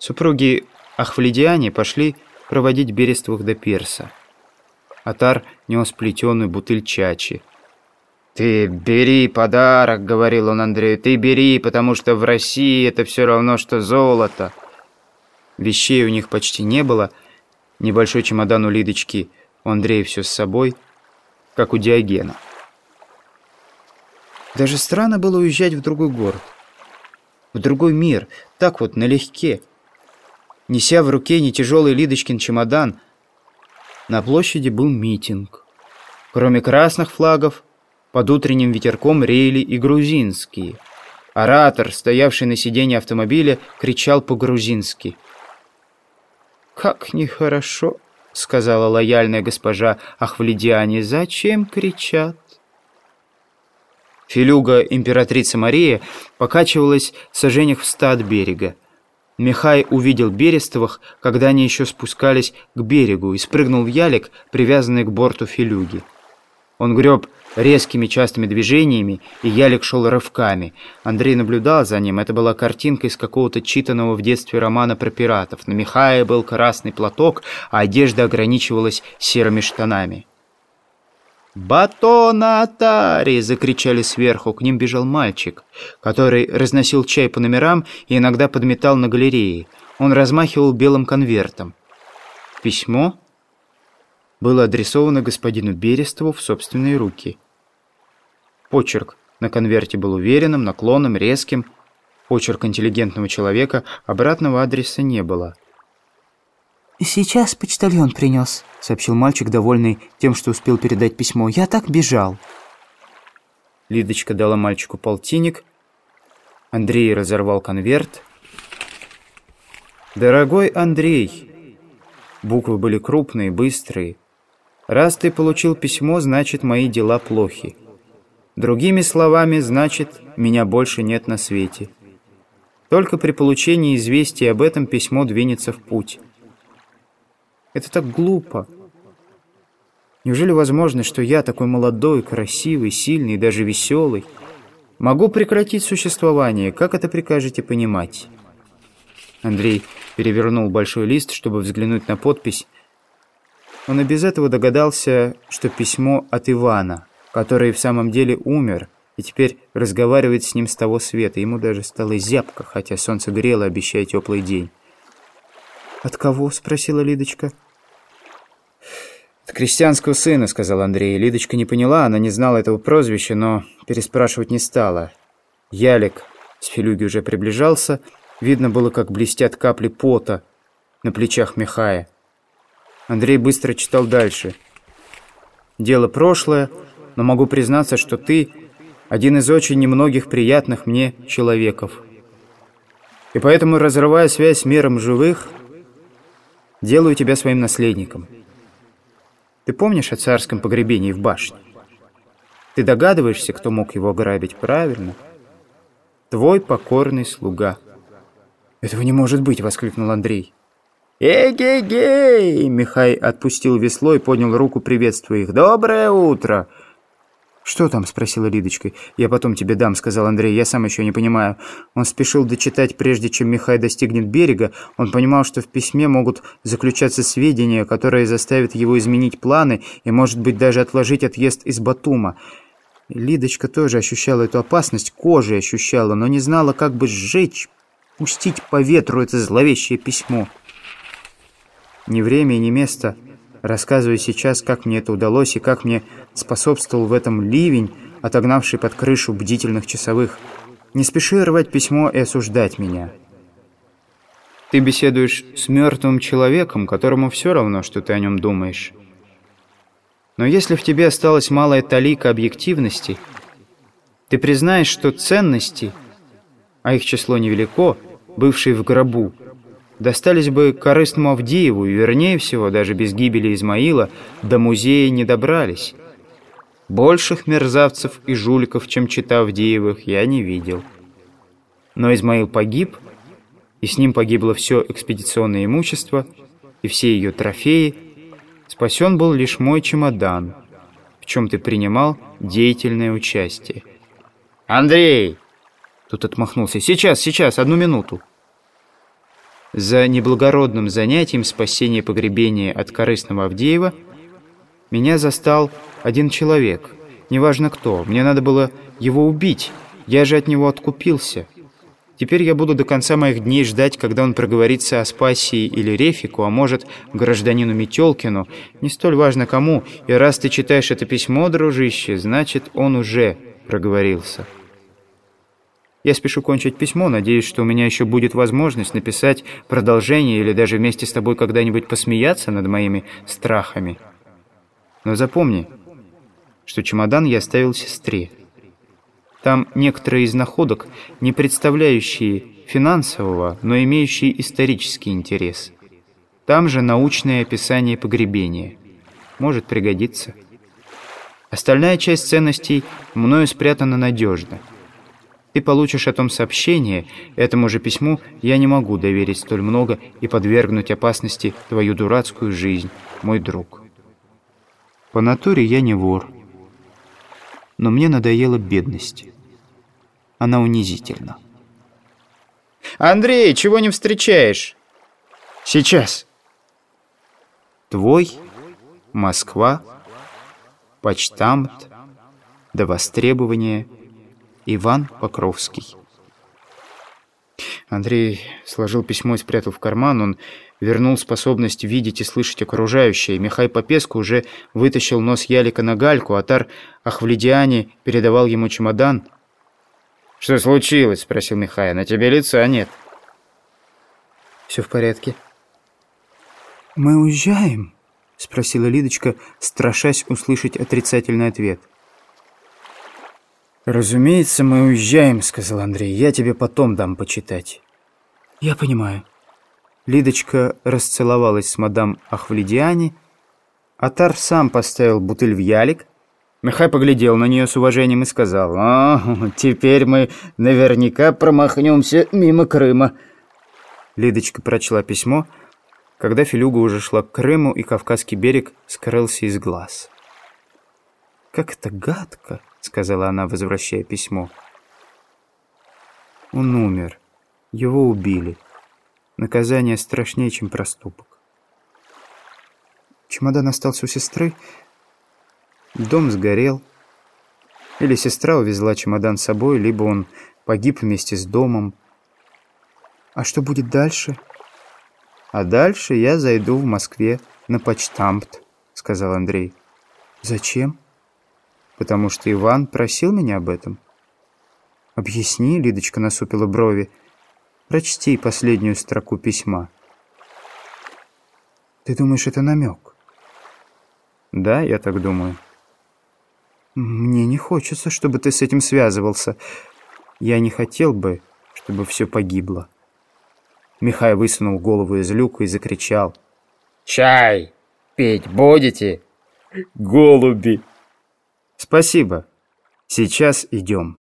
Супруги Ахвледиане пошли проводить Берестовых до Перса. Атар нес плетеную бутыль чачи. «Ты бери подарок», — говорил он Андрею, — «ты бери, потому что в России это все равно, что золото». Вещей у них почти не было. Небольшой чемодан у Лидочки, у Андрея все с собой, как у Диогена. Даже странно было уезжать в другой город, в другой мир, так вот, налегке. Неся в руке не тяжелый Лидочкин чемодан, на площади был митинг. Кроме красных флагов, под утренним ветерком реяли и грузинские. Оратор, стоявший на сиденье автомобиля, кричал по-грузински. «Как нехорошо!» — сказала лояльная госпожа Ахвледиане. «Зачем кричат?» Филюга императрица Мария покачивалась в сожжениях в ста от берега. Михай увидел Берестовых, когда они еще спускались к берегу, и спрыгнул в ялик, привязанный к борту Филюги. Он греб резкими частыми движениями, и ялик шел рывками. Андрей наблюдал за ним. Это была картинка из какого-то читанного в детстве романа про пиратов. На Михае был красный платок, а одежда ограничивалась серыми штанами. «Батона Атари!» — закричали сверху. К ним бежал мальчик, который разносил чай по номерам и иногда подметал на галерее. Он размахивал белым конвертом. Письмо было адресовано господину Берестову в собственные руки. Почерк на конверте был уверенным, наклонным, резким. Почерк интеллигентного человека, обратного адреса не было. «Сейчас почтальон принес», — сообщил мальчик, довольный тем, что успел передать письмо. «Я так бежал». Лидочка дала мальчику полтинник. Андрей разорвал конверт. «Дорогой Андрей!» Буквы были крупные, быстрые. «Раз ты получил письмо, значит, мои дела плохи. Другими словами, значит, меня больше нет на свете. Только при получении известия об этом письмо двинется в путь». Это так глупо. Неужели возможно, что я, такой молодой, красивый, сильный даже веселый, могу прекратить существование? Как это прикажете понимать?» Андрей перевернул большой лист, чтобы взглянуть на подпись. Он и без этого догадался, что письмо от Ивана, который в самом деле умер и теперь разговаривает с ним с того света. Ему даже стало зябко, хотя солнце грело, обещая теплый день. «От кого?» — спросила Лидочка. «От крестьянского сына», — сказал Андрей. Лидочка не поняла, она не знала этого прозвища, но переспрашивать не стала. Ялик с Филюги уже приближался. Видно было, как блестят капли пота на плечах Михая. Андрей быстро читал дальше. «Дело прошлое, но могу признаться, что ты один из очень немногих приятных мне человеков. И поэтому, разрывая связь с миром живых, Делаю тебя своим наследником. Ты помнишь о царском погребении в башне? Ты догадываешься, кто мог его ограбить, правильно? Твой покорный слуга. Этого не может быть, воскликнул Андрей. «Эй-гей-гей!» Михай отпустил весло и поднял руку, приветствуя их. «Доброе утро!» «Что там?» — спросила Лидочка. «Я потом тебе дам», — сказал Андрей. «Я сам еще не понимаю». Он спешил дочитать, прежде чем Михай достигнет берега. Он понимал, что в письме могут заключаться сведения, которые заставят его изменить планы и, может быть, даже отложить отъезд из Батума. Лидочка тоже ощущала эту опасность, кожей ощущала, но не знала, как бы сжечь, пустить по ветру это зловещее письмо. Ни время ни место — Рассказываю сейчас, как мне это удалось и как мне способствовал в этом ливень, отогнавший под крышу бдительных часовых. Не спеши рвать письмо и осуждать меня. Ты беседуешь с мертвым человеком, которому все равно, что ты о нем думаешь. Но если в тебе осталась малая талика объективности, ты признаешь, что ценности, а их число невелико, бывшие в гробу, достались бы корыстному Авдееву, и вернее всего, даже без гибели Измаила, до музея не добрались. Больших мерзавцев и жуликов, чем чита Авдеевых, я не видел. Но Измаил погиб, и с ним погибло все экспедиционное имущество и все ее трофеи. Спасен был лишь мой чемодан, в чем ты принимал деятельное участие. «Андрей!» Тут отмахнулся. «Сейчас, сейчас, одну минуту!» За неблагородным занятием спасения погребения от корыстного Авдеева меня застал один человек, неважно кто. Мне надо было его убить, я же от него откупился. Теперь я буду до конца моих дней ждать, когда он проговорится о Спасии или Рефику, а может, гражданину Метелкину. Не столь важно кому, и раз ты читаешь это письмо, дружище, значит, он уже проговорился. Я спешу кончить письмо, надеюсь, что у меня еще будет возможность написать продолжение или даже вместе с тобой когда-нибудь посмеяться над моими страхами. Но запомни, что чемодан я оставил сестре. Там некоторые из находок, не представляющие финансового, но имеющие исторический интерес. Там же научное описание погребения. Может пригодиться. Остальная часть ценностей мною спрятана надежно. Ты получишь о том сообщение, этому же письму я не могу доверить столь много и подвергнуть опасности твою дурацкую жизнь, мой друг. По натуре я не вор но мне надоела бедность. Она унизительна. «Андрей, чего не встречаешь?» «Сейчас». Твой, Москва, почтамт, до востребования, Иван Покровский. Андрей сложил письмо и спрятал в карман. Он вернул способность видеть и слышать окружающее. Михай Попеску уже вытащил нос Ялика на гальку, а Тар Ахвледиане передавал ему чемодан. «Что случилось?» — спросил Михай. «На тебе лица нет». «Все в порядке». «Мы уезжаем?» — спросила Лидочка, страшась услышать отрицательный ответ. «Разумеется, мы уезжаем», — сказал Андрей. «Я тебе потом дам почитать». «Я понимаю». Лидочка расцеловалась с мадам Ахвледиани. Атар сам поставил бутыль в ялик. Михай поглядел на нее с уважением и сказал, «А, теперь мы наверняка промахнемся мимо Крыма». Лидочка прочла письмо, когда Филюга уже шла к Крыму, и Кавказский берег скрылся из глаз. «Как это гадко!» — сказала она, возвращая письмо. Он умер. Его убили. Наказание страшнее, чем проступок. Чемодан остался у сестры. Дом сгорел. Или сестра увезла чемодан с собой, либо он погиб вместе с домом. А что будет дальше? А дальше я зайду в Москве на почтамт, сказал Андрей. Зачем? Потому что Иван просил меня об этом. «Объясни», — Лидочка насупила брови, — «прочти последнюю строку письма». «Ты думаешь, это намек?» «Да, я так думаю». «Мне не хочется, чтобы ты с этим связывался. Я не хотел бы, чтобы все погибло». Михай высунул голову из люка и закричал. «Чай пить будете?» «Голуби!» «Спасибо. Сейчас идем».